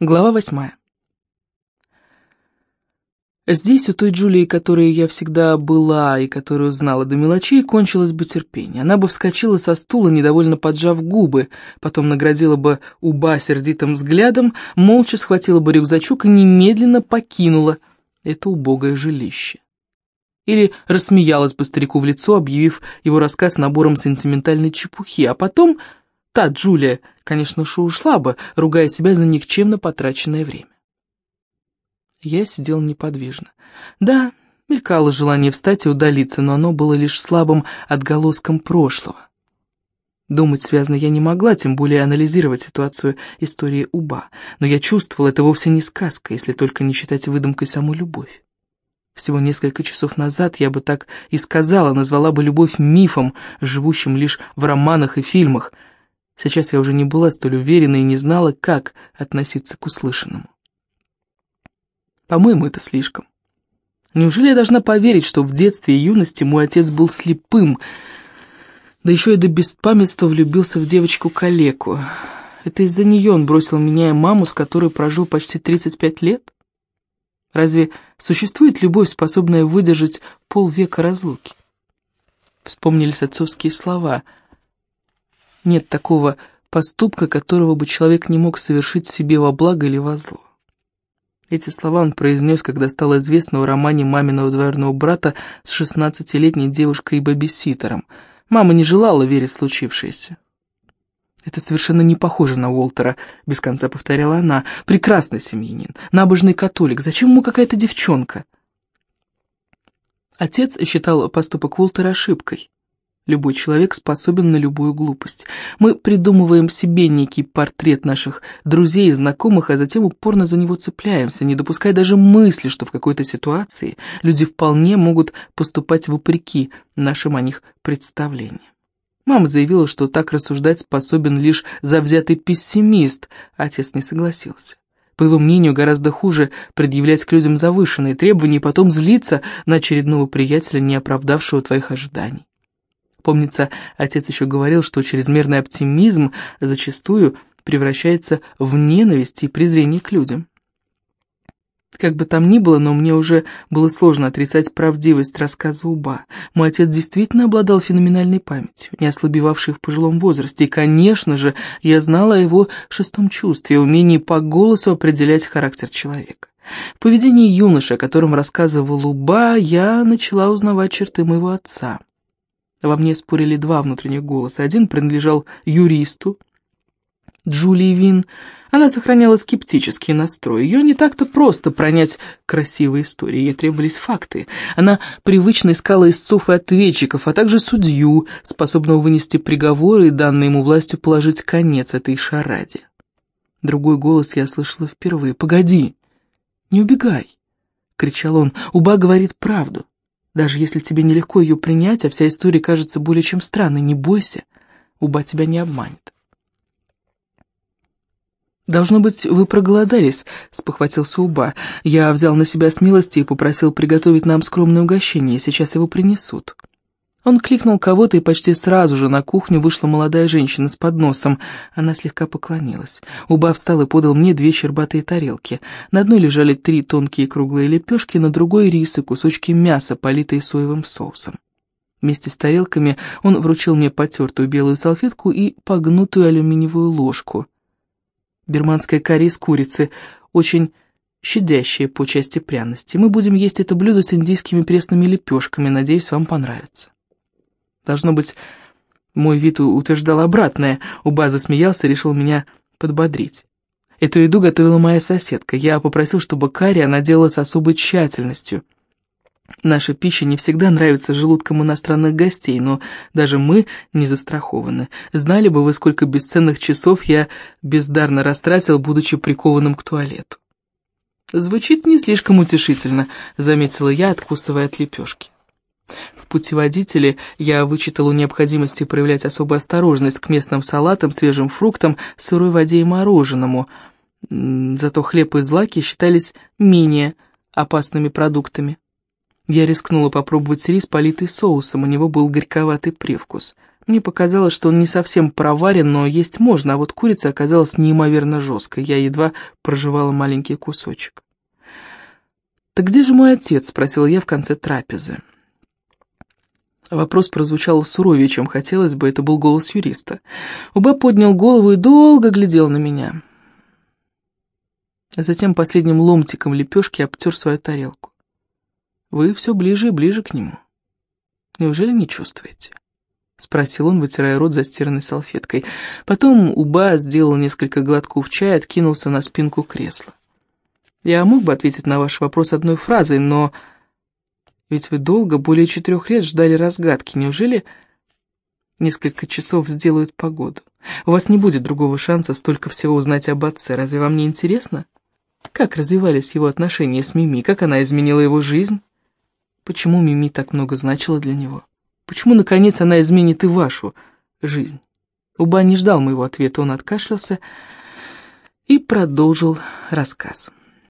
Глава восьмая. Здесь, у той Джулии, которой я всегда была и которую знала до мелочей, кончилось бы терпение. Она бы вскочила со стула, недовольно поджав губы, потом наградила бы Уба сердитым взглядом, молча схватила бы рюкзачок и немедленно покинула это убогое жилище. Или рассмеялась бы старику в лицо, объявив его рассказ набором сентиментальной чепухи, а потом Та Джулия, конечно уж ушла бы, ругая себя за никчемно потраченное время. Я сидел неподвижно. Да, мелькало желание встать и удалиться, но оно было лишь слабым отголоском прошлого. Думать связно я не могла, тем более анализировать ситуацию истории Уба, но я чувствовал, это вовсе не сказка, если только не считать выдумкой саму любовь. Всего несколько часов назад я бы так и сказала, назвала бы любовь мифом, живущим лишь в романах и фильмах — Сейчас я уже не была столь уверена и не знала, как относиться к услышанному. По-моему, это слишком. Неужели я должна поверить, что в детстве и юности мой отец был слепым, да еще и до беспамятства влюбился в девочку-калеку? Это из-за нее он бросил меня и маму, с которой прожил почти 35 лет? Разве существует любовь, способная выдержать полвека разлуки? Вспомнились отцовские слова — нет такого поступка, которого бы человек не мог совершить себе во благо или во зло. Эти слова он произнес, когда стало известно о романе маминого двоюродного брата с шестнадцатилетней девушкой и бабиситером. Мама не желала верить в случившееся. «Это совершенно не похоже на Уолтера», — без конца повторяла она. «Прекрасный семьянин, набожный католик. Зачем ему какая-то девчонка?» Отец считал поступок Уолтера ошибкой. Любой человек способен на любую глупость. Мы придумываем себе некий портрет наших друзей и знакомых, а затем упорно за него цепляемся, не допуская даже мысли, что в какой-то ситуации люди вполне могут поступать вопреки нашим о них представлениям. Мама заявила, что так рассуждать способен лишь завзятый пессимист, отец не согласился. По его мнению, гораздо хуже предъявлять к людям завышенные требования и потом злиться на очередного приятеля, не оправдавшего твоих ожиданий. Помнится, отец еще говорил, что чрезмерный оптимизм зачастую превращается в ненависть и презрение к людям. Как бы там ни было, но мне уже было сложно отрицать правдивость рассказа Уба. Мой отец действительно обладал феноменальной памятью, не ослабевавшей в пожилом возрасте, и, конечно же, я знала о его шестом чувстве, умении по голосу определять характер человека. В поведении юноши, о котором рассказывал Уба, я начала узнавать черты моего отца. Во мне спорили два внутренних голоса. Один принадлежал юристу, Джулии Вин. Она сохраняла скептический настрой. Ее не так-то просто пронять красивые истории, ей требовались факты. Она привычно искала истцов и ответчиков, а также судью, способного вынести приговоры и данные ему властью положить конец этой шараде. Другой голос я слышала впервые. «Погоди! Не убегай!» — кричал он. «Уба говорит правду. Даже если тебе нелегко ее принять, а вся история кажется более чем странной, не бойся, Уба тебя не обманет. «Должно быть, вы проголодались», — спохватился Уба. «Я взял на себя смелости и попросил приготовить нам скромное угощение, сейчас его принесут». Он кликнул кого-то, и почти сразу же на кухню вышла молодая женщина с подносом. Она слегка поклонилась. Уба встал и подал мне две щербатые тарелки. На одной лежали три тонкие круглые лепешки, на другой — рис и кусочки мяса, политые соевым соусом. Вместе с тарелками он вручил мне потертую белую салфетку и погнутую алюминиевую ложку. Берманская карри из курицы, очень щадящая по части пряности. Мы будем есть это блюдо с индийскими пресными лепешками, надеюсь, вам понравится. Должно быть, мой вид утверждал обратное. Уба засмеялся и решил меня подбодрить. Эту еду готовила моя соседка. Я попросил, чтобы карри она делала с особой тщательностью. Наша пища не всегда нравится желудкам иностранных гостей, но даже мы не застрахованы. Знали бы вы, сколько бесценных часов я бездарно растратил, будучи прикованным к туалету. «Звучит не слишком утешительно», — заметила я, откусывая от лепешки. Путеводителе я вычитала необходимости проявлять особую осторожность к местным салатам, свежим фруктам, сырой воде и мороженому. Зато хлеб и злаки считались менее опасными продуктами. Я рискнула попробовать рис, политый соусом, у него был горьковатый привкус. Мне показалось, что он не совсем проварен, но есть можно, а вот курица оказалась неимоверно жесткой. Я едва проживала маленький кусочек. «Так где же мой отец?» — спросила я в конце трапезы. Вопрос прозвучал суровее, чем хотелось бы, это был голос юриста. Уба поднял голову и долго глядел на меня. Затем последним ломтиком лепешки обтер свою тарелку. «Вы все ближе и ближе к нему. Неужели не чувствуете?» — спросил он, вытирая рот застиранной салфеткой. Потом Уба сделал несколько глотков чая и откинулся на спинку кресла. «Я мог бы ответить на ваш вопрос одной фразой, но...» Ведь вы долго, более четырех лет, ждали разгадки. Неужели несколько часов сделают погоду? У вас не будет другого шанса столько всего узнать об отце. Разве вам не интересно? Как развивались его отношения с Мими? Как она изменила его жизнь? Почему Мими так много значила для него? Почему, наконец, она изменит и вашу жизнь? Уба не ждал моего ответа, он откашлялся и продолжил рассказ.